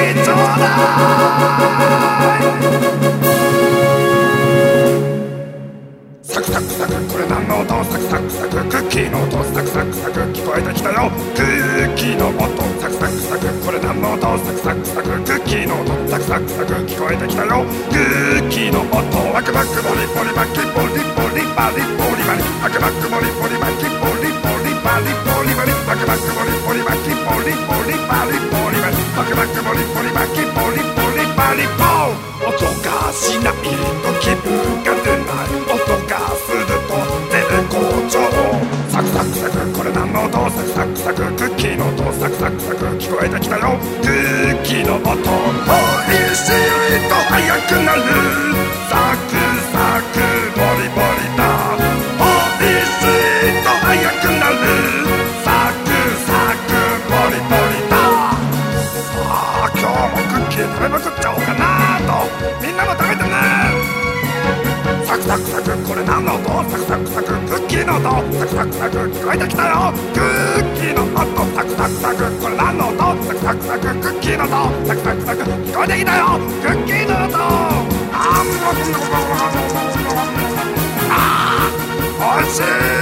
サクサクサクこれ何の音サクサクサククッキーの音サクサクサク聞こえてきたよクッキーの音サクサクサクこれ何の音サクサクサククッキーの音サクサクサク聞こえてきたよクッキーの音バクバクボリボリバキボリボリバリボリバリバクバクボリボリバキボリボリバリボリバリバクバクボリボリバキボリボリバリボリバリバクバクボリボリバキボリボリバリボ音がしないと気分が出ない音がすると絶好調サクサクサクこれ何の音サクサクサククッキーの音サクサクサク聞こえてきたよクッキーの音おいしいと速くなるクッキー食べまくっちゃおうかなと。みんなも食べてねサクサクサクこれ何の音？サクサクサククッキーの音。サクサクサク聞こえてきたよ。クッキーの音。サクサクサクこれ何の音？サクサクサククッキーの音。サクサクサク聞こえてきたよ。クッキーの音。あーおいしい。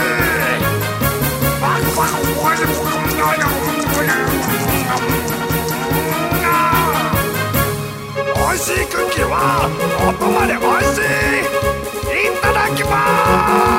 美味しいクッキーはおこまで美味しい。いただきます。